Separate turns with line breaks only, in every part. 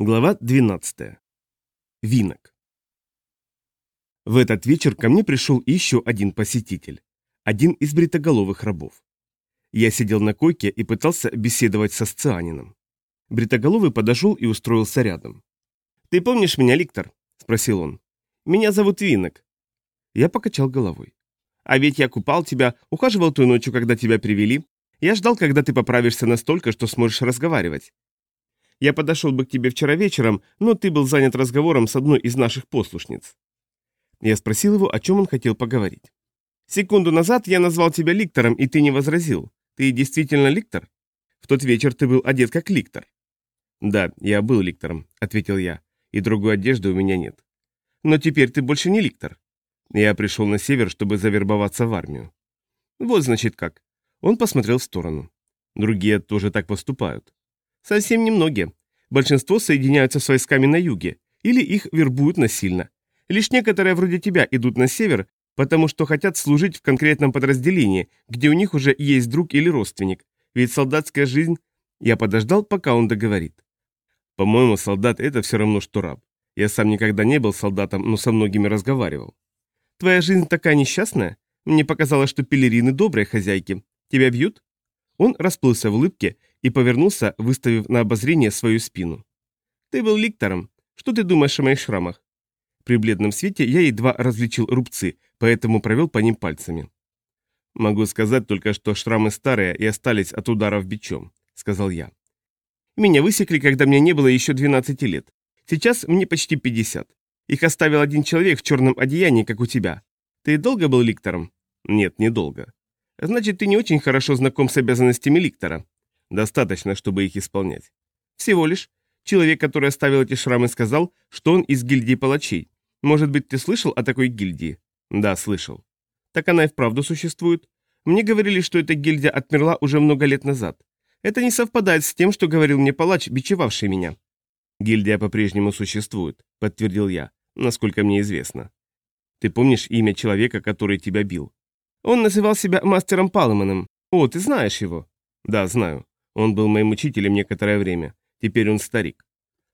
Глава 12. Винок. В этот вечер ко мне пришел еще один посетитель. Один из бритоголовых рабов. Я сидел на койке и пытался беседовать со сцианином. Бритоголовый подошел и устроился рядом. «Ты помнишь меня, Ликтор?» – спросил он. «Меня зовут Винок». Я покачал головой. «А ведь я купал тебя, ухаживал той ночью, когда тебя привели. Я ждал, когда ты поправишься настолько, что сможешь разговаривать. Я подошел бы к тебе вчера вечером, но ты был занят разговором с одной из наших послушниц». Я спросил его, о чем он хотел поговорить. «Секунду назад я назвал тебя ликтором, и ты не возразил. Ты действительно ликтор? В тот вечер ты был одет как ликтор». «Да, я был ликтором», — ответил я, — «и другой одежды у меня нет». «Но теперь ты больше не ликтор». Я пришел на север, чтобы завербоваться в армию. «Вот, значит, как». Он посмотрел в сторону. Другие тоже так поступают. Совсем немногие. Большинство соединяются с войсками на юге, или их вербуют насильно. Лишь некоторые вроде тебя идут на север, потому что хотят служить в конкретном подразделении, где у них уже есть друг или родственник. Ведь солдатская жизнь... Я подождал, пока он договорит. По-моему, солдат — это все равно, что раб. Я сам никогда не был солдатом, но со многими разговаривал. Твоя жизнь такая несчастная? Мне показалось, что пелерины добрые хозяйки. Тебя бьют? Он расплылся в улыбке и повернулся, выставив на обозрение свою спину. «Ты был ликтором. Что ты думаешь о моих шрамах?» При бледном свете я едва различил рубцы, поэтому провел по ним пальцами. «Могу сказать только, что шрамы старые и остались от ударов бичом», — сказал я. «Меня высекли, когда мне не было еще 12 лет. Сейчас мне почти 50. Их оставил один человек в черном одеянии, как у тебя. Ты долго был ликтором?» «Нет, недолго». «Значит, ты не очень хорошо знаком с обязанностями ликтора. Достаточно, чтобы их исполнять. Всего лишь. Человек, который оставил эти шрамы, сказал, что он из гильдии палачей. Может быть, ты слышал о такой гильдии? Да, слышал. Так она и вправду существует. Мне говорили, что эта гильдия отмерла уже много лет назад. Это не совпадает с тем, что говорил мне палач, бичевавший меня. Гильдия по-прежнему существует, подтвердил я, насколько мне известно. Ты помнишь имя человека, который тебя бил? Он называл себя мастером Палманом. О, ты знаешь его? Да, знаю. Он был моим учителем некоторое время. Теперь он старик.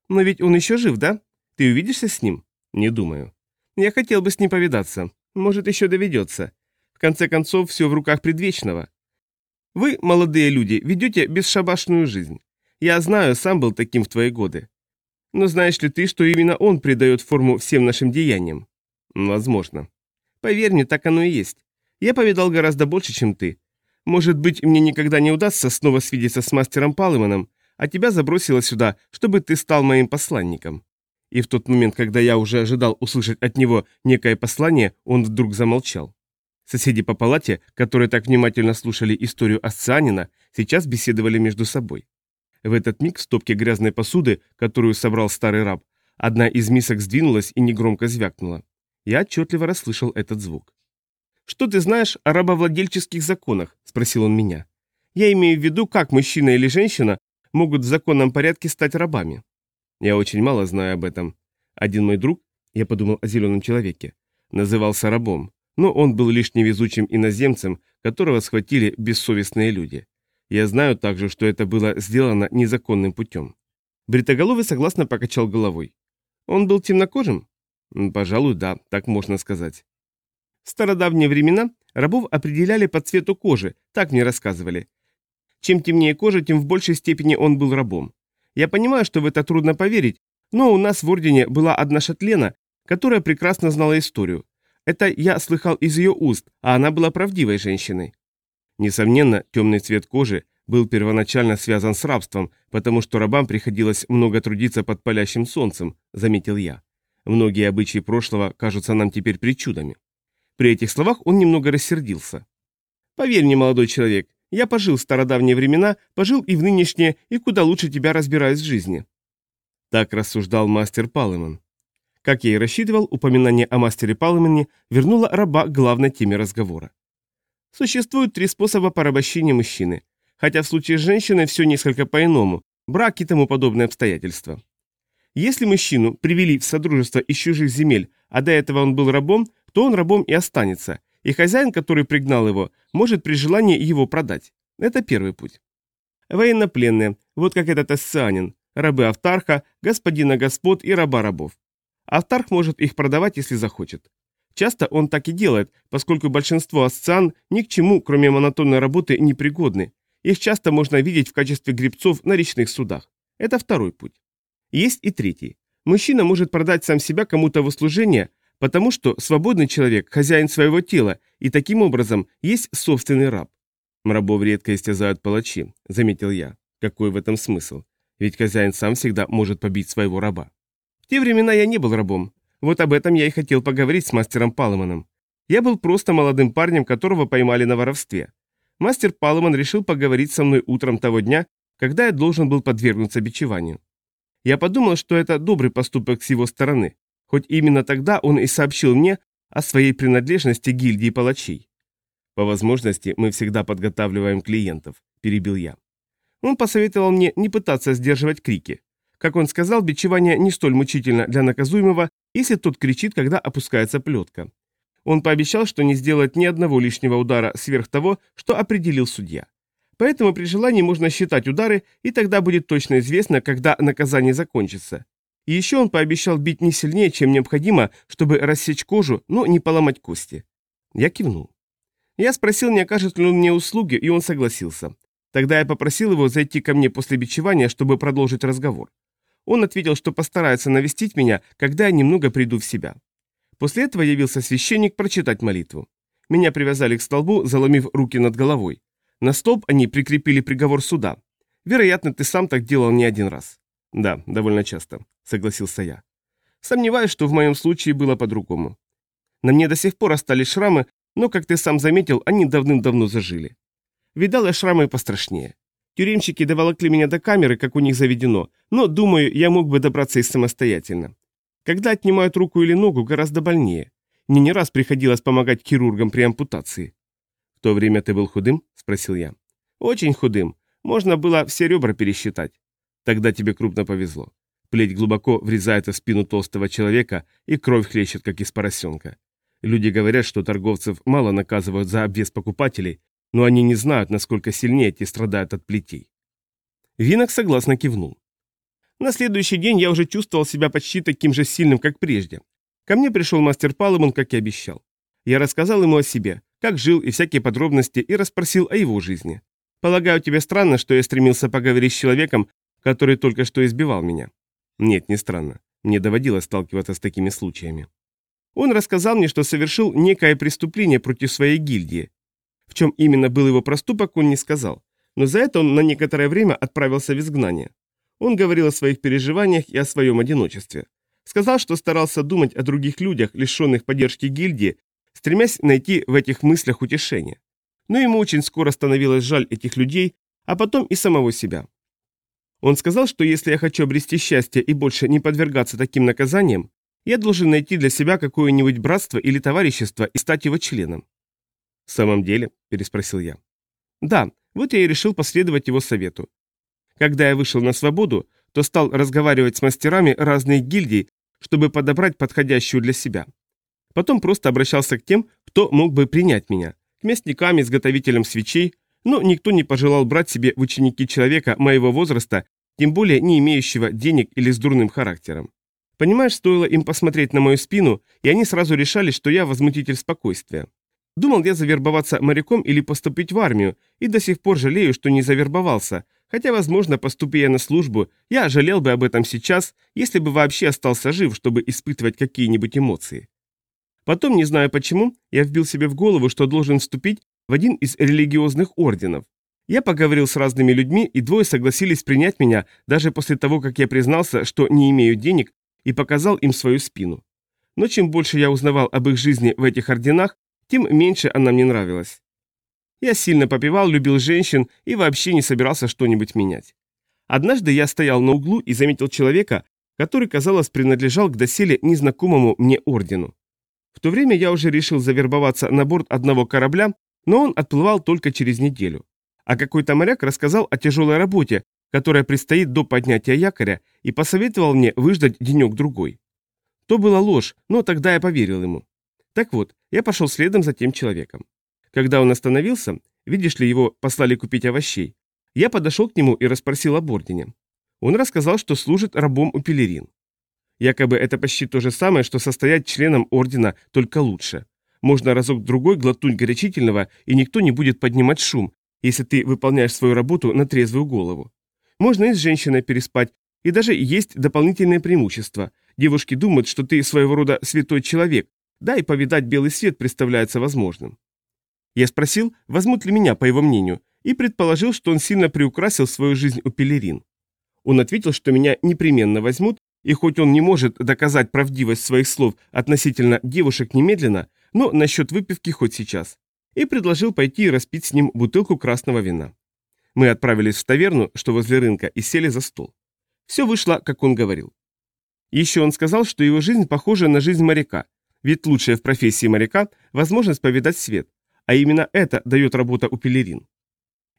Но ведь он еще жив, да? Ты увидишься с ним? Не думаю. Я хотел бы с ним повидаться. Может, еще доведется. В конце концов, все в руках предвечного. Вы, молодые люди, ведете бесшабашную жизнь. Я знаю, сам был таким в твои годы. Но знаешь ли ты, что именно он придает форму всем нашим деяниям? Возможно. Поверь мне, так оно и есть. Я повидал гораздо больше, чем ты, может быть, мне никогда не удастся снова свидеться с мастером Палыманом, а тебя забросило сюда, чтобы ты стал моим посланником». И в тот момент, когда я уже ожидал услышать от него некое послание, он вдруг замолчал. Соседи по палате, которые так внимательно слушали историю Асцианина, сейчас беседовали между собой. В этот миг в стопке грязной посуды, которую собрал старый раб, одна из мисок сдвинулась и негромко звякнула. Я отчетливо расслышал этот звук. «Что ты знаешь о рабовладельческих законах?» – спросил он меня. «Я имею в виду, как мужчина или женщина могут в законном порядке стать рабами». Я очень мало знаю об этом. Один мой друг, я подумал о зеленом человеке, назывался рабом, но он был лишь невезучим иноземцем, которого схватили бессовестные люди. Я знаю также, что это было сделано незаконным путем. Бритоголовый согласно покачал головой. Он был темнокожим? Пожалуй, да, так можно сказать. В стародавние времена рабов определяли по цвету кожи, так мне рассказывали. Чем темнее кожа, тем в большей степени он был рабом. Я понимаю, что в это трудно поверить, но у нас в Ордене была одна шатлена, которая прекрасно знала историю. Это я слыхал из ее уст, а она была правдивой женщиной. Несомненно, темный цвет кожи был первоначально связан с рабством, потому что рабам приходилось много трудиться под палящим солнцем, заметил я. Многие обычаи прошлого кажутся нам теперь причудами. При этих словах он немного рассердился. «Поверь мне, молодой человек, я пожил в стародавние времена, пожил и в нынешние, и куда лучше тебя разбираюсь в жизни». Так рассуждал мастер Палеман. Как я и рассчитывал, упоминание о мастере Палемане вернуло раба к главной теме разговора. Существует три способа порабощения мужчины, хотя в случае с женщиной все несколько по-иному, брак и тому подобные обстоятельства. Если мужчину привели в содружество из чужих земель, а до этого он был рабом, то он рабом и останется, и хозяин, который пригнал его, может при желании его продать. Это первый путь. Военнопленные, вот как этот ассанин, рабы Автарха, господина господ и раба рабов. Автарх может их продавать, если захочет. Часто он так и делает, поскольку большинство асциан ни к чему, кроме монотонной работы, не пригодны. Их часто можно видеть в качестве гребцов на речных судах. Это второй путь. Есть и третий. Мужчина может продать сам себя кому-то в услужение, потому что свободный человек – хозяин своего тела, и таким образом есть собственный раб. Рабов редко истязают палачи, заметил я. Какой в этом смысл? Ведь хозяин сам всегда может побить своего раба. В те времена я не был рабом. Вот об этом я и хотел поговорить с мастером Палманом. Я был просто молодым парнем, которого поймали на воровстве. Мастер Палман решил поговорить со мной утром того дня, когда я должен был подвергнуться бичеванию. Я подумал, что это добрый поступок с его стороны, хоть именно тогда он и сообщил мне о своей принадлежности гильдии палачей. По возможности мы всегда подготавливаем клиентов, перебил я. Он посоветовал мне не пытаться сдерживать крики. Как он сказал, бичевание не столь мучительно для наказуемого, если тот кричит, когда опускается плетка. Он пообещал, что не сделает ни одного лишнего удара сверх того, что определил судья. Поэтому при желании можно считать удары, и тогда будет точно известно, когда наказание закончится. И еще он пообещал бить не сильнее, чем необходимо, чтобы рассечь кожу, но не поломать кости. Я кивнул. Я спросил, не окажет ли он мне услуги, и он согласился. Тогда я попросил его зайти ко мне после бичевания, чтобы продолжить разговор. Он ответил, что постарается навестить меня, когда я немного приду в себя. После этого явился священник прочитать молитву. Меня привязали к столбу, заломив руки над головой. На столб они прикрепили приговор суда. Вероятно, ты сам так делал не один раз. Да, довольно часто, согласился я. Сомневаюсь, что в моем случае было по-другому. На мне до сих пор остались шрамы, но, как ты сам заметил, они давным-давно зажили. Видал я шрамы пострашнее. Тюремщики доволокли меня до камеры, как у них заведено, но, думаю, я мог бы добраться и самостоятельно. Когда отнимают руку или ногу, гораздо больнее. Мне не раз приходилось помогать хирургам при ампутации. «В то время ты был худым?» – спросил я. «Очень худым. Можно было все ребра пересчитать. Тогда тебе крупно повезло. Плеть глубоко врезается в спину толстого человека, и кровь хлещет, как из поросенка. Люди говорят, что торговцев мало наказывают за обвес покупателей, но они не знают, насколько сильнее те страдают от плетей. Винок согласно кивнул. На следующий день я уже чувствовал себя почти таким же сильным, как прежде. Ко мне пришел мастер Паломон, как и обещал. Я рассказал ему о себе, как жил и всякие подробности, и расспросил о его жизни. Полагаю, тебе странно, что я стремился поговорить с человеком, который только что избивал меня. Нет, не странно. Мне доводилось сталкиваться с такими случаями. Он рассказал мне, что совершил некое преступление против своей гильдии, в чем именно был его проступок, он не сказал, но за это он на некоторое время отправился в изгнание. Он говорил о своих переживаниях и о своем одиночестве. Сказал, что старался думать о других людях, лишенных поддержки гильдии, стремясь найти в этих мыслях утешение. Но ему очень скоро становилось жаль этих людей, а потом и самого себя. Он сказал, что если я хочу обрести счастье и больше не подвергаться таким наказаниям, я должен найти для себя какое-нибудь братство или товарищество и стать его членом. «В самом деле?» – переспросил я. «Да, вот я и решил последовать его совету. Когда я вышел на свободу, то стал разговаривать с мастерами разных гильдий, чтобы подобрать подходящую для себя. Потом просто обращался к тем, кто мог бы принять меня, к мясникам, изготовителям свечей, но никто не пожелал брать себе в ученики человека моего возраста, тем более не имеющего денег или с дурным характером. Понимаешь, стоило им посмотреть на мою спину, и они сразу решали, что я возмутитель спокойствия. Думал я завербоваться моряком или поступить в армию, и до сих пор жалею, что не завербовался, хотя, возможно, поступи на службу, я жалел бы об этом сейчас, если бы вообще остался жив, чтобы испытывать какие-нибудь эмоции. Потом, не знаю почему, я вбил себе в голову, что должен вступить в один из религиозных орденов. Я поговорил с разными людьми, и двое согласились принять меня, даже после того, как я признался, что не имею денег, и показал им свою спину. Но чем больше я узнавал об их жизни в этих орденах, тем меньше она мне нравилась. Я сильно попивал, любил женщин и вообще не собирался что-нибудь менять. Однажды я стоял на углу и заметил человека, который, казалось, принадлежал к доселе незнакомому мне ордену. В то время я уже решил завербоваться на борт одного корабля, но он отплывал только через неделю. А какой-то моряк рассказал о тяжелой работе, которая предстоит до поднятия якоря, и посоветовал мне выждать денек-другой. То была ложь, но тогда я поверил ему. Так вот, я пошел следом за тем человеком. Когда он остановился, видишь ли, его послали купить овощей, я подошел к нему и расспросил об ордене. Он рассказал, что служит рабом у пелерин. Якобы это почти то же самое, что состоять членом ордена, только лучше. Можно разок-другой глотнуть горячительного, и никто не будет поднимать шум, если ты выполняешь свою работу на трезвую голову. Можно и с женщиной переспать, и даже есть дополнительные преимущества. Девушки думают, что ты своего рода святой человек, да и повидать белый свет представляется возможным. Я спросил, возьмут ли меня, по его мнению, и предположил, что он сильно приукрасил свою жизнь у пелерин. Он ответил, что меня непременно возьмут, и хоть он не может доказать правдивость своих слов относительно девушек немедленно, но насчет выпивки хоть сейчас. И предложил пойти и распить с ним бутылку красного вина. Мы отправились в таверну, что возле рынка, и сели за стол. Все вышло, как он говорил. Еще он сказал, что его жизнь похожа на жизнь моряка, ведь лучшая в профессии моряка – возможность повидать свет, а именно это дает работа у пелерин.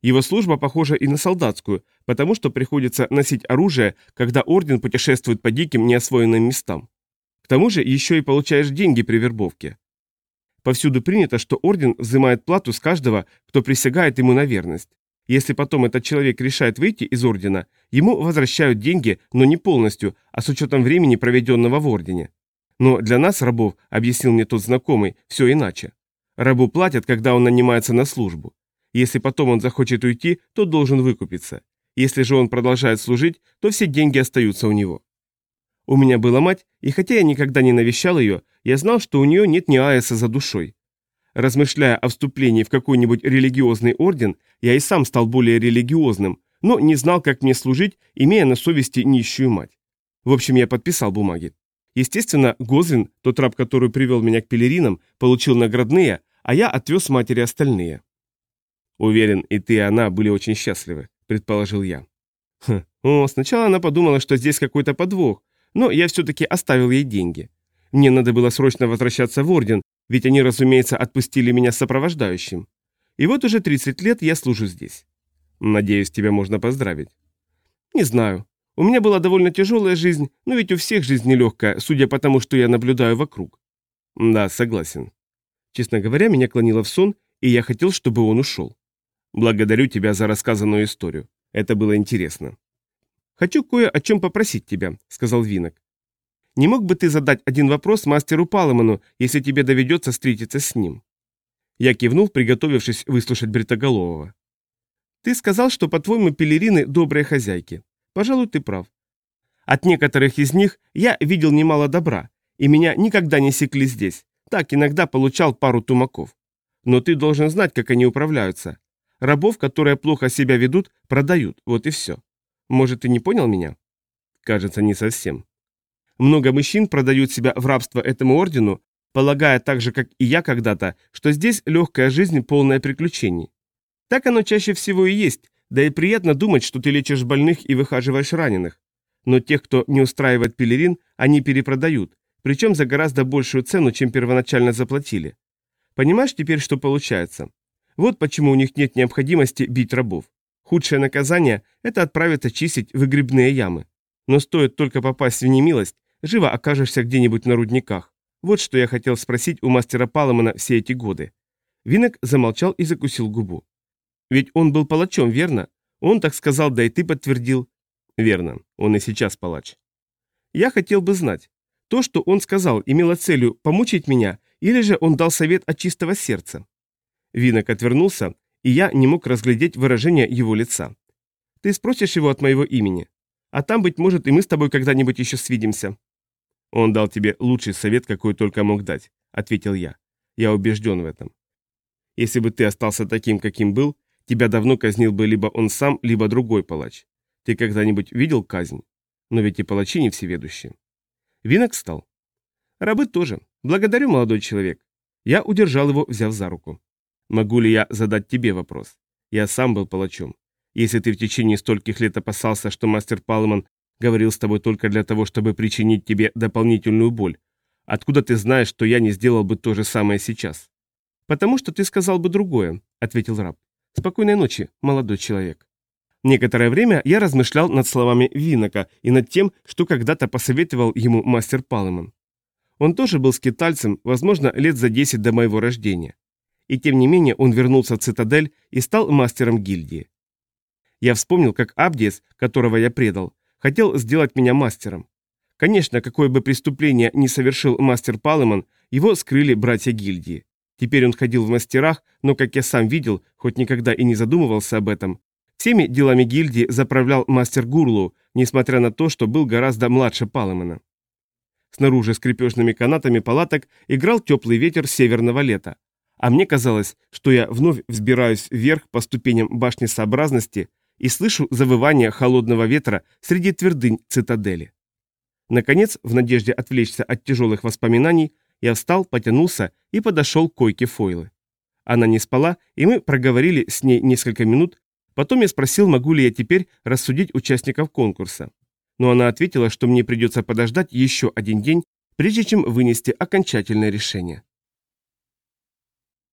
Его служба похожа и на солдатскую, потому что приходится носить оружие, когда орден путешествует по диким неосвоенным местам. К тому же еще и получаешь деньги при вербовке. Повсюду принято, что орден взимает плату с каждого, кто присягает ему на верность. Если потом этот человек решает выйти из ордена, ему возвращают деньги, но не полностью, а с учетом времени, проведенного в ордене. Но для нас, рабов, объяснил мне тот знакомый, все иначе. Рабу платят, когда он нанимается на службу. Если потом он захочет уйти, то должен выкупиться. Если же он продолжает служить, то все деньги остаются у него. У меня была мать, и хотя я никогда не навещал ее, я знал, что у нее нет ни аэса за душой. Размышляя о вступлении в какой-нибудь религиозный орден, я и сам стал более религиозным, но не знал, как мне служить, имея на совести нищую мать. В общем, я подписал бумаги. Естественно, Гозлин, тот раб, который привел меня к пелеринам, получил наградные, а я отвез матери остальные. Уверен, и ты, и она были очень счастливы, предположил я. Хм. О, сначала она подумала, что здесь какой-то подвох, но я все-таки оставил ей деньги. Мне надо было срочно возвращаться в орден, ведь они, разумеется, отпустили меня с сопровождающим. И вот уже 30 лет я служу здесь. Надеюсь, тебя можно поздравить. Не знаю. У меня была довольно тяжелая жизнь, но ведь у всех жизнь нелегкая, судя по тому, что я наблюдаю вокруг. Да, согласен. Честно говоря, меня клонило в сон, и я хотел, чтобы он ушел. Благодарю тебя за рассказанную историю. Это было интересно. Хочу кое о чем попросить тебя, сказал Винок. Не мог бы ты задать один вопрос мастеру Паломану, если тебе доведется встретиться с ним? Я кивнул, приготовившись выслушать Бритоголового. Ты сказал, что, по-твоему, пелерины добрые хозяйки. Пожалуй, ты прав. От некоторых из них я видел немало добра, и меня никогда не секли здесь. Так, иногда получал пару тумаков. Но ты должен знать, как они управляются. Рабов, которые плохо себя ведут, продают, вот и все. Может, ты не понял меня? Кажется, не совсем. Много мужчин продают себя в рабство этому ордену, полагая так же, как и я когда-то, что здесь легкая жизнь, полная приключений. Так оно чаще всего и есть, да и приятно думать, что ты лечишь больных и выхаживаешь раненых. Но тех, кто не устраивает пелерин, они перепродают, причем за гораздо большую цену, чем первоначально заплатили. Понимаешь теперь, что получается? Вот почему у них нет необходимости бить рабов. Худшее наказание – это отправиться чистить выгребные ямы. Но стоит только попасть в немилость, живо окажешься где-нибудь на рудниках. Вот что я хотел спросить у мастера Паломана все эти годы. Винок замолчал и закусил губу. Ведь он был палачом, верно? Он так сказал, да и ты подтвердил. Верно, он и сейчас палач. Я хотел бы знать, то, что он сказал, имело целью помучить меня, или же он дал совет от чистого сердца? Винок отвернулся, и я не мог разглядеть выражение его лица. Ты спросишь его от моего имени. А там, быть может, и мы с тобой когда-нибудь еще свидимся. Он дал тебе лучший совет, какой только мог дать, ответил я. Я убежден в этом. Если бы ты остался таким, каким был, тебя давно казнил бы либо он сам, либо другой палач. Ты когда-нибудь видел казнь? Но ведь и палачи не всеведущие. Винок встал. Рабы тоже. Благодарю, молодой человек. Я удержал его, взяв за руку. Могу ли я задать тебе вопрос? Я сам был палачом. Если ты в течение стольких лет опасался, что мастер Палман говорил с тобой только для того, чтобы причинить тебе дополнительную боль, откуда ты знаешь, что я не сделал бы то же самое сейчас? Потому что ты сказал бы другое, ответил раб. Спокойной ночи, молодой человек. Некоторое время я размышлял над словами Винока и над тем, что когда-то посоветовал ему мастер Палеман. Он тоже был скитальцем, возможно, лет за 10 до моего рождения. И тем не менее он вернулся в цитадель и стал мастером гильдии. Я вспомнил, как Абдиес, которого я предал, хотел сделать меня мастером. Конечно, какое бы преступление ни совершил мастер Палеман, его скрыли братья гильдии. Теперь он ходил в мастерах, но, как я сам видел, хоть никогда и не задумывался об этом, всеми делами гильдии заправлял мастер Гурлу, несмотря на то, что был гораздо младше Палемана. Снаружи с крепежными канатами палаток играл теплый ветер северного лета, а мне казалось, что я вновь взбираюсь вверх по ступеням башни сообразности и слышу завывание холодного ветра среди твердынь цитадели. Наконец, в надежде отвлечься от тяжелых воспоминаний, я встал, потянулся и подошел к койке Фойлы. Она не спала, и мы проговорили с ней несколько минут, потом я спросил, могу ли я теперь рассудить участников конкурса. Но она ответила, что мне придется подождать еще один день, прежде чем вынести окончательное решение.